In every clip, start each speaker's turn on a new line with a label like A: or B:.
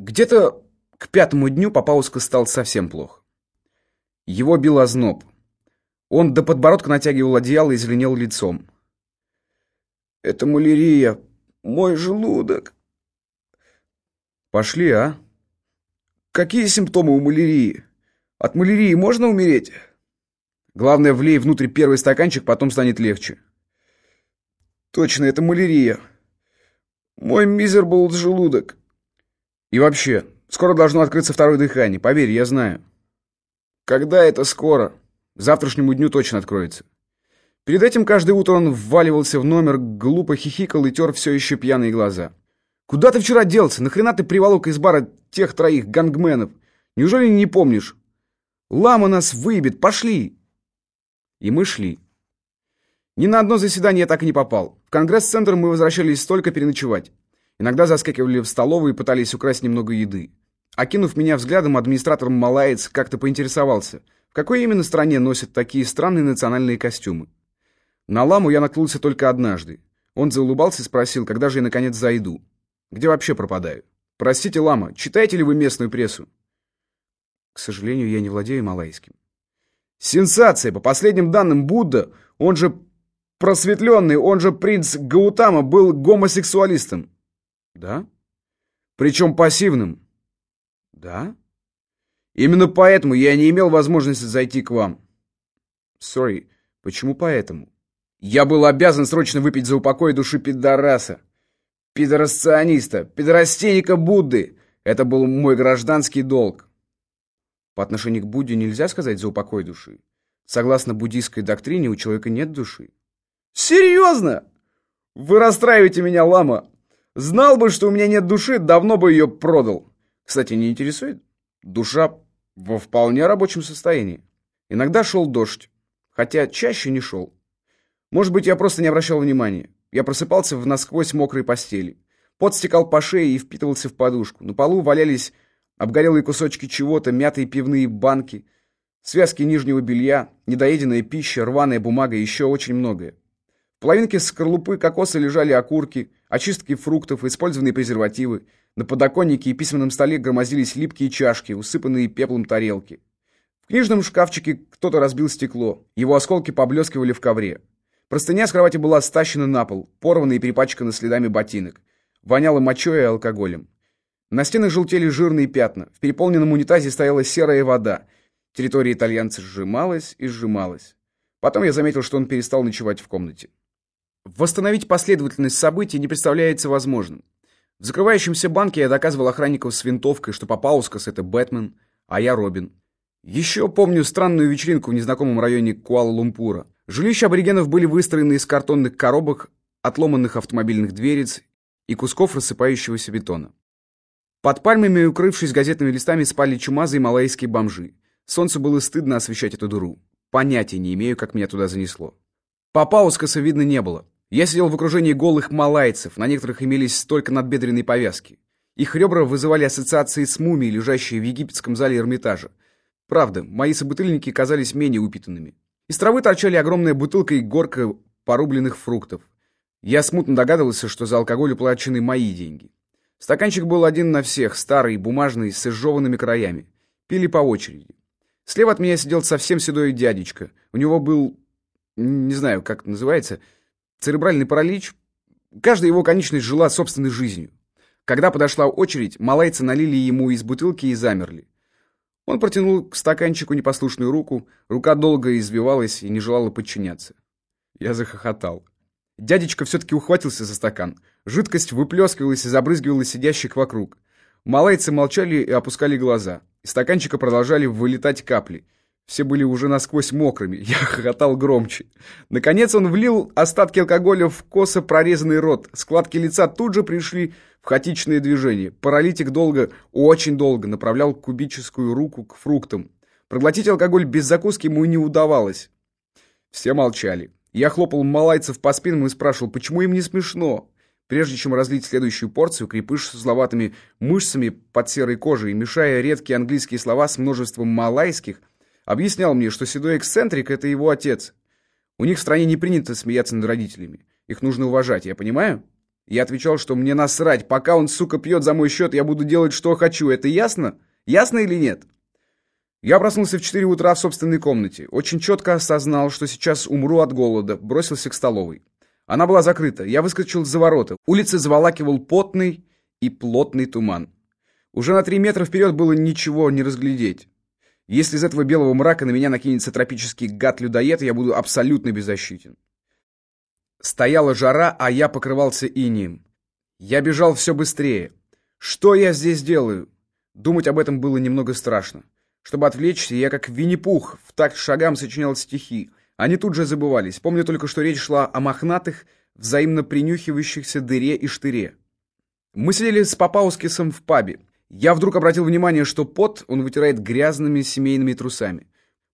A: Где-то к пятому дню Папауска стал совсем плохо. Его бил озноб. Он до подбородка натягивал одеяло и зеленел лицом. «Это малярия. Мой желудок». «Пошли, а?» «Какие симптомы у малярии? От малярии можно умереть?» «Главное, влей внутрь первый стаканчик, потом станет легче». «Точно, это малярия. Мой мизер был желудок». «И вообще, скоро должно открыться второе дыхание, поверь, я знаю». «Когда это скоро?» К завтрашнему дню точно откроется. Перед этим каждое утро он вваливался в номер, глупо хихикал и тер все еще пьяные глаза. «Куда ты вчера делся? Нахрена ты приволок из бара тех троих гангменов? Неужели не помнишь? Лама нас выебет, пошли!» И мы шли. Ни на одно заседание я так и не попал. В конгресс-центр мы возвращались столько переночевать. Иногда заскакивали в столовую и пытались украсть немного еды. Окинув меня взглядом, администратор Малаец как-то поинтересовался – в какой именно стране носят такие странные национальные костюмы? На ламу я наткнулся только однажды. Он заулыбался и спросил, когда же я наконец зайду. Где вообще пропадаю? Простите, лама, читаете ли вы местную прессу? К сожалению, я не владею малайским. Сенсация! По последним данным, Будда, он же просветленный, он же принц Гаутама, был гомосексуалистом. Да? Причем пассивным. Да? Именно поэтому я не имел возможности зайти к вам. Sorry, почему поэтому? Я был обязан срочно выпить за упокой души пидораса. Пидорасциониста, пидорастенника Будды. Это был мой гражданский долг. По отношению к Будде нельзя сказать за упокой души. Согласно буддийской доктрине, у человека нет души. Серьезно? Вы расстраиваете меня, лама. Знал бы, что у меня нет души, давно бы ее продал. Кстати, не интересует? Душа во вполне рабочем состоянии. Иногда шел дождь, хотя чаще не шел. Может быть, я просто не обращал внимания. Я просыпался в насквозь мокрой постели. Пот стекал по шее и впитывался в подушку. На полу валялись обгорелые кусочки чего-то, мятые пивные банки, связки нижнего белья, недоеденная пища, рваная бумага и еще очень многое. Половинке скорлупы кокоса лежали окурки, очистки фруктов, использованные презервативы. На подоконнике и письменном столе громозились липкие чашки, усыпанные пеплом тарелки. В книжном шкафчике кто-то разбил стекло. Его осколки поблескивали в ковре. Простыня с кровати была стащена на пол, порвана и перепачкана следами ботинок. Воняло мочой и алкоголем. На стенах желтели жирные пятна. В переполненном унитазе стояла серая вода. Территория итальянца сжималась и сжималась. Потом я заметил, что он перестал ночевать в комнате. Восстановить последовательность событий не представляется возможным. В закрывающемся банке я доказывал охранникам с винтовкой, что Папаускас — это Бэтмен, а я Робин. Еще помню странную вечеринку в незнакомом районе Куала-Лумпура. Жилища аборигенов были выстроены из картонных коробок, отломанных автомобильных дверец и кусков рассыпающегося бетона. Под пальмами, укрывшись газетными листами, спали чумазые малайские бомжи. Солнцу было стыдно освещать эту дыру. Понятия не имею, как меня туда занесло. Папаускаса видно не было. Я сидел в окружении голых малайцев, на некоторых имелись только надбедренные повязки. Их ребра вызывали ассоциации с мумией, лежащей в египетском зале Эрмитажа. Правда, мои собутыльники казались менее упитанными. Из травы торчали огромная бутылка и горка порубленных фруктов. Я смутно догадывался, что за алкоголь уплачены мои деньги. Стаканчик был один на всех, старый, бумажный, с изжеванными краями. Пили по очереди. Слева от меня сидел совсем седой дядечка. У него был не знаю, как это называется, церебральный паралич. Каждая его конечность жила собственной жизнью. Когда подошла очередь, малайцы налили ему из бутылки и замерли. Он протянул к стаканчику непослушную руку, рука долго извивалась и не желала подчиняться. Я захохотал. Дядечка все-таки ухватился за стакан. Жидкость выплескивалась и забрызгивала сидящих вокруг. Малайцы молчали и опускали глаза. Из стаканчика продолжали вылетать капли — все были уже насквозь мокрыми. Я хохотал громче. Наконец он влил остатки алкоголя в косо прорезанный рот. Складки лица тут же пришли в хаотичные движения. Паралитик долго, очень долго направлял кубическую руку к фруктам. Проглотить алкоголь без закуски ему не удавалось. Все молчали. Я хлопал малайцев по спинам и спрашивал, почему им не смешно? Прежде чем разлить следующую порцию, крепыш с узловатыми мышцами под серой кожей, мешая редкие английские слова с множеством малайских, Объяснял мне, что седой эксцентрик — это его отец. У них в стране не принято смеяться над родителями. Их нужно уважать, я понимаю? Я отвечал, что мне насрать, пока он, сука, пьет за мой счет, я буду делать, что хочу. Это ясно? Ясно или нет? Я проснулся в 4 утра в собственной комнате. Очень четко осознал, что сейчас умру от голода. Бросился к столовой. Она была закрыта. Я выскочил за ворота. Улицы заволакивал потный и плотный туман. Уже на три метра вперед было ничего не разглядеть. Если из этого белого мрака на меня накинется тропический гад-людоед, я буду абсолютно беззащитен. Стояла жара, а я покрывался инием. Я бежал все быстрее. Что я здесь делаю? Думать об этом было немного страшно. Чтобы отвлечься, я как Винни-Пух в такт шагам сочинял стихи. Они тут же забывались. Помню только, что речь шла о мохнатых, взаимно принюхивающихся дыре и штыре. Мы сидели с Папаускисом в пабе. Я вдруг обратил внимание, что пот он вытирает грязными семейными трусами.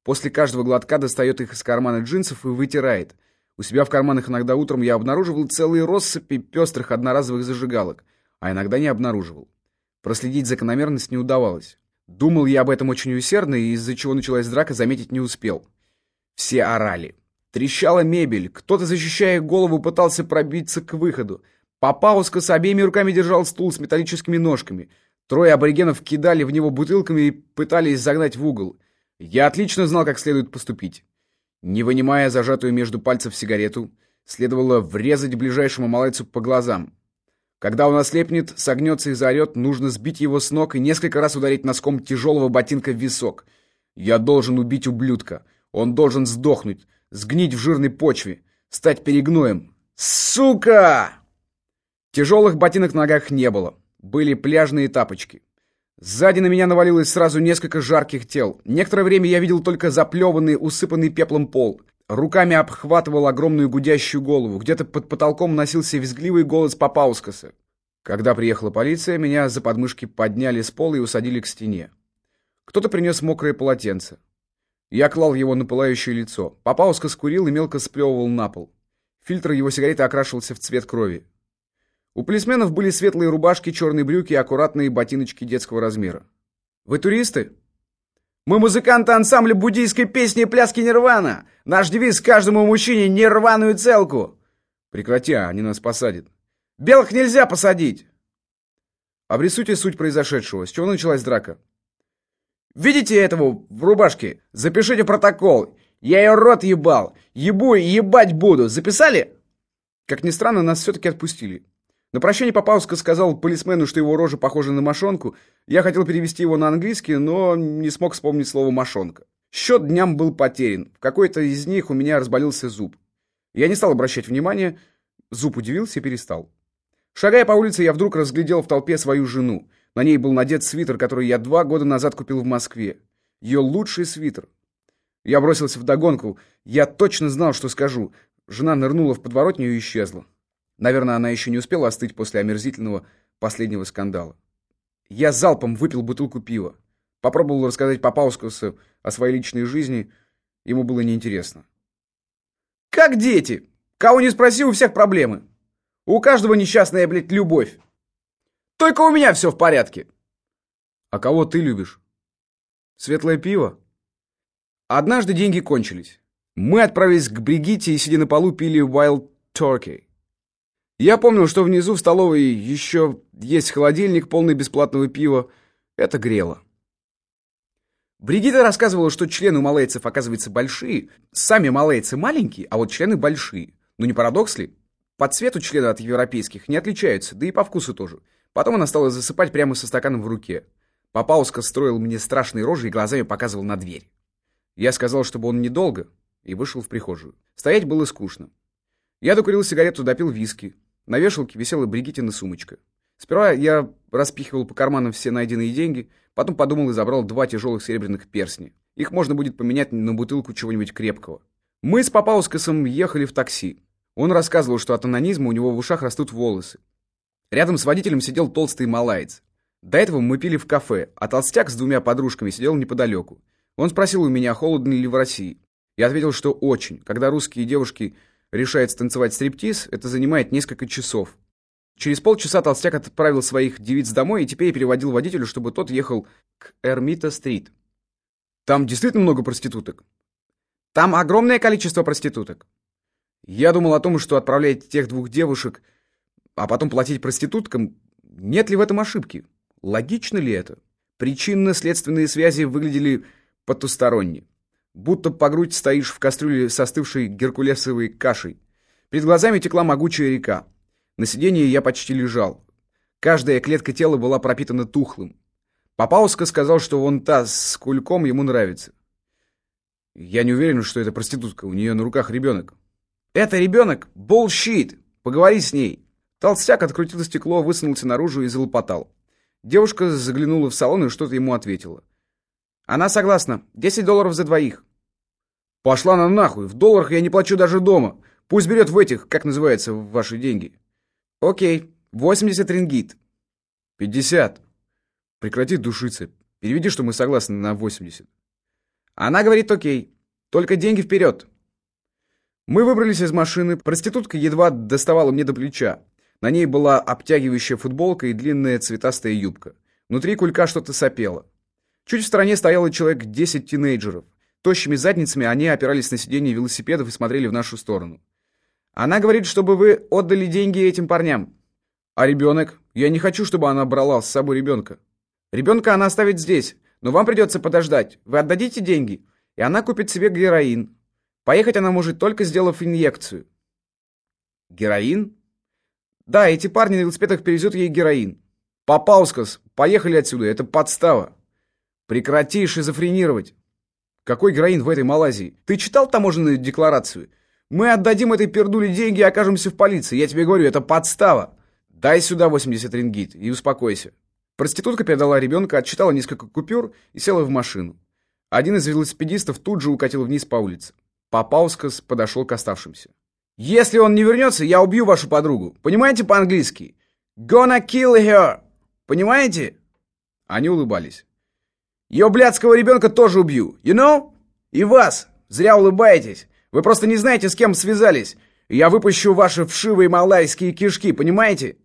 A: После каждого глотка достает их из кармана джинсов и вытирает – у себя в карманах иногда утром я обнаруживал целые россыпи пестрых одноразовых зажигалок, а иногда не обнаруживал. Проследить закономерность не удавалось. Думал я об этом очень усердно, и из-за чего началась драка, заметить не успел. Все орали. Трещала мебель, кто-то, защищая голову, пытался пробиться к выходу. Папауска с обеими руками держал стул с металлическими ножками. Трое аборигенов кидали в него бутылками и пытались загнать в угол. Я отлично знал, как следует поступить. Не вынимая зажатую между пальцев сигарету, следовало врезать ближайшему малайцу по глазам. Когда он ослепнет, согнется и заорет, нужно сбить его с ног и несколько раз ударить носком тяжелого ботинка в висок. Я должен убить ублюдка. Он должен сдохнуть, сгнить в жирной почве, стать перегноем. Сука! Тяжелых ботинок на ногах не было. Были пляжные тапочки. Сзади на меня навалилось сразу несколько жарких тел. Некоторое время я видел только заплеванный, усыпанный пеплом пол. Руками обхватывал огромную гудящую голову. Где-то под потолком носился визгливый голос Папаускаса. Когда приехала полиция, меня за подмышки подняли с пола и усадили к стене. Кто-то принес мокрое полотенце. Я клал его на пылающее лицо. Папаускас курил и мелко сплевывал на пол. Фильтр его сигареты окрашивался в цвет крови. У полисменов были светлые рубашки, черные брюки и аккуратные ботиночки детского размера. «Вы туристы?» «Мы музыканты ансамбля буддийской песни и пляски Нирвана! Наш девиз каждому мужчине — нирваную целку!» «Прекрати, они нас посадят!» «Белых нельзя посадить!» Обрисуйте суть произошедшего. С чего началась драка? «Видите этого в рубашке? Запишите протокол. Я ее рот ебал. Ебу и ебать буду. Записали?» Как ни странно, нас все-таки отпустили. На прощание Попауска сказал полисмену, что его рожа похожа на мошонку. Я хотел перевести его на английский, но не смог вспомнить слово «мошонка». Счет дням был потерян. В какой-то из них у меня разболелся зуб. Я не стал обращать внимания. Зуб удивился и перестал. Шагая по улице, я вдруг разглядел в толпе свою жену. На ней был надет свитер, который я два года назад купил в Москве. Ее лучший свитер. Я бросился в догонку. Я точно знал, что скажу. Жена нырнула в подворотню и исчезла. Наверное, она еще не успела остыть после омерзительного последнего скандала. Я залпом выпил бутылку пива. Попробовал рассказать Папаускасу о своей личной жизни. Ему было неинтересно. «Как дети! Кого не спроси, у всех проблемы. У каждого несчастная, блядь, любовь. Только у меня все в порядке». «А кого ты любишь? Светлое пиво?» Однажды деньги кончились. Мы отправились к Бригитте и, сидя на полу, пили Wild Turkey. Я помнил, что внизу в столовой еще есть холодильник, полный бесплатного пива. Это грело. Бригита рассказывала, что члены у малайцев, оказывается, большие. Сами малайцы маленькие, а вот члены большие. Ну не парадокс ли? По цвету члены от европейских не отличаются, да и по вкусу тоже. Потом она стала засыпать прямо со стаканом в руке. Папауска строил мне страшные рожи и глазами показывал на дверь. Я сказал, чтобы он недолго, и вышел в прихожую. Стоять было скучно. Я докурил сигарету, допил виски. На вешалке висела Бригитина сумочка. Сперва я распихивал по карманам все найденные деньги, потом подумал и забрал два тяжелых серебряных перстня. Их можно будет поменять на бутылку чего-нибудь крепкого. Мы с Папаускасом ехали в такси. Он рассказывал, что от анонизма у него в ушах растут волосы. Рядом с водителем сидел толстый малаец. До этого мы пили в кафе, а толстяк с двумя подружками сидел неподалеку. Он спросил у меня, холодно ли в России. Я ответил, что очень. Когда русские девушки решает станцевать стриптиз, это занимает несколько часов. Через полчаса толстяк отправил своих девиц домой и теперь переводил водителю, чтобы тот ехал к Эрмита-стрит. Там действительно много проституток? Там огромное количество проституток. Я думал о том, что отправлять тех двух девушек а потом платить проституткам, нет ли в этом ошибки? Логично ли это? Причинно-следственные связи выглядели потусторонне. Будто по грудь стоишь в кастрюле с остывшей геркулесовой кашей. Перед глазами текла могучая река. На сиденье я почти лежал. Каждая клетка тела была пропитана тухлым. Папауска сказал, что вон та с кульком ему нравится. Я не уверен, что это проститутка, у нее на руках ребенок. «Это ребенок? Bullshit! Поговори с ней!» Толстяк открутил стекло, высунулся наружу и залопотал. Девушка заглянула в салон и что-то ему ответила. «Она согласна. Десять долларов за двоих». «Пошла она нахуй! В долларах я не плачу даже дома. Пусть берет в этих, как называется, ваши деньги». «Окей, восемьдесят рингит». «Пятьдесят». «Прекрати душиться. Переведи, что мы согласны на восемьдесят». Она говорит окей, только деньги вперед. Мы выбрались из машины, проститутка едва доставала мне до плеча. На ней была обтягивающая футболка и длинная цветастая юбка. Внутри кулька что-то сопело. Чуть в стороне стояло человек 10 тинейджеров. Тощими задницами они опирались на сиденье велосипедов и смотрели в нашу сторону. Она говорит, чтобы вы отдали деньги этим парням. А ребенок? Я не хочу, чтобы она брала с собой ребенка. Ребенка она оставит здесь. Но вам придется подождать. Вы отдадите деньги, и она купит себе героин. Поехать она может только сделав инъекцию. Героин? Да, эти парни на велосипедах перевезут ей героин. Папаускас, поехали отсюда, это подстава. Прекрати шизофренировать. Какой героин в этой Малайзии? Ты читал таможенную декларацию? Мы отдадим этой пердуле деньги и окажемся в полиции. Я тебе говорю, это подстава. Дай сюда 80 рингит и успокойся. Проститутка передала ребенка, отчитала несколько купюр и села в машину. Один из велосипедистов тут же укатил вниз по улице. Папаускас подошел к оставшимся. «Если он не вернется, я убью вашу подругу. Понимаете по-английски? Gonna kill her. Понимаете?» Они улыбались. «Ее блядского ребенка тоже убью. You know? И вас. Зря улыбаетесь. Вы просто не знаете, с кем связались. Я выпущу ваши вшивые малайские кишки, понимаете?»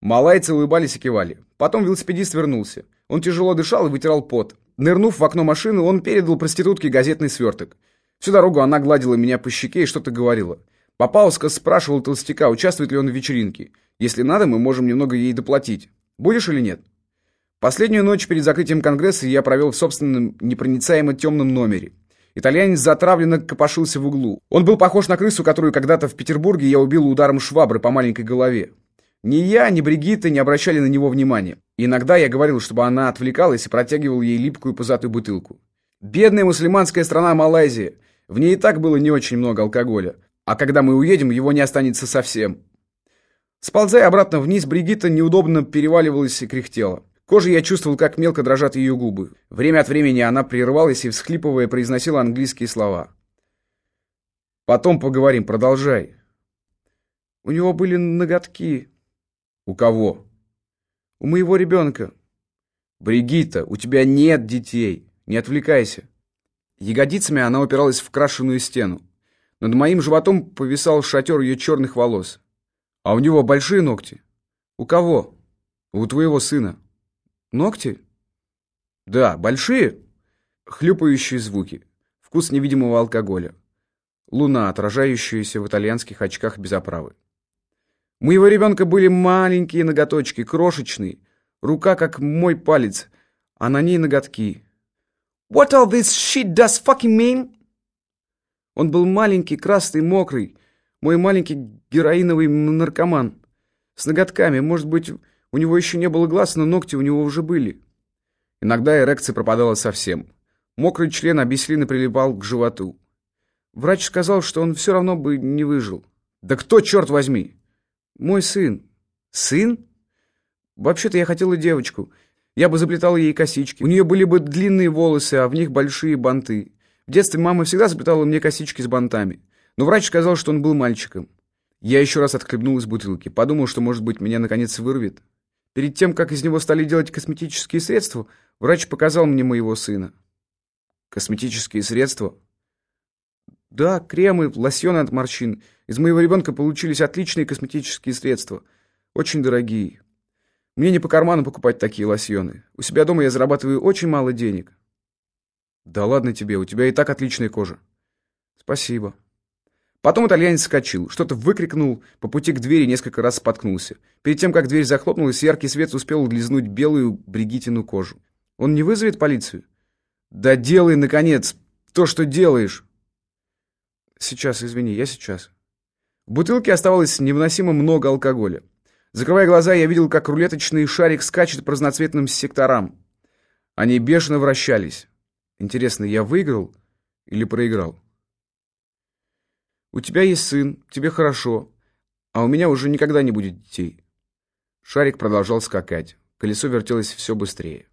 A: Малайцы улыбались и кивали. Потом велосипедист вернулся. Он тяжело дышал и вытирал пот. Нырнув в окно машины, он передал проститутке газетный сверток. Всю дорогу она гладила меня по щеке и что-то говорила. Папауска спрашивал толстяка, участвует ли он в вечеринке. Если надо, мы можем немного ей доплатить. Будешь или нет? Последнюю ночь перед закрытием Конгресса я провел в собственном непроницаемо темном номере. Итальянец затравленно копошился в углу. Он был похож на крысу, которую когда-то в Петербурге я убил ударом швабры по маленькой голове. Ни я, ни Бригитта не обращали на него внимания. Иногда я говорил, чтобы она отвлекалась и протягивал ей липкую пузатую бутылку. Бедная мусульманская страна Малайзия. В ней и так было не очень много алкоголя. А когда мы уедем, его не останется совсем. Сползая обратно вниз, Бригитта неудобно переваливалась и кряхтела. Кожей я чувствовал, как мелко дрожат ее губы. Время от времени она прерывалась и, всхлипывая, произносила английские слова. «Потом поговорим, продолжай». «У него были ноготки», «У кого?» «У моего ребенка». «Бригитта, у тебя нет детей. Не отвлекайся». Ягодицами она упиралась в крашеную стену. Над моим животом повисал шатер ее черных волос. «А у него большие ногти?» «У кого?» «У твоего сына». «Ногти?» «Да, большие?» Хлюпающие звуки. Вкус невидимого алкоголя. Луна, отражающаяся в итальянских очках без оправы. У моего ребенка были маленькие ноготочки, крошечные. Рука, как мой палец, а на ней ноготки. What all this shit does fucking mean? Он был маленький, красный, мокрый. Мой маленький героиновый наркоман. С ноготками. Может быть, у него еще не было глаз, но ногти у него уже были. Иногда эрекция пропадала совсем. Мокрый член обессиленно прилипал к животу. Врач сказал, что он все равно бы не выжил. Да кто, черт возьми? Мой сын. Сын? Вообще-то я хотела девочку. Я бы заплетала ей косички. У нее были бы длинные волосы, а в них большие банты. В детстве мама всегда заплетала мне косички с бантами. Но врач сказал, что он был мальчиком. Я еще раз отхлебнул из бутылки. Подумал, что, может быть, меня наконец вырвет. Перед тем, как из него стали делать косметические средства, врач показал мне моего сына. Косметические средства? Да, кремы, лосьоны от морщин. Из моего ребенка получились отличные косметические средства. Очень дорогие. Мне не по карману покупать такие лосьоны. У себя дома я зарабатываю очень мало денег. Да ладно тебе, у тебя и так отличная кожа. Спасибо. Потом итальянец вскочил, что-то выкрикнул, по пути к двери несколько раз споткнулся. Перед тем, как дверь захлопнулась, яркий свет успел лизнуть белую бригитину кожу. Он не вызовет полицию? Да делай, наконец, то, что делаешь. Сейчас, извини, я сейчас. В бутылке оставалось невыносимо много алкоголя. Закрывая глаза, я видел, как рулеточный шарик скачет по разноцветным секторам. Они бешено вращались. Интересно, я выиграл или проиграл? У тебя есть сын, тебе хорошо, а у меня уже никогда не будет детей. Шарик продолжал скакать. Колесо вертелось все быстрее.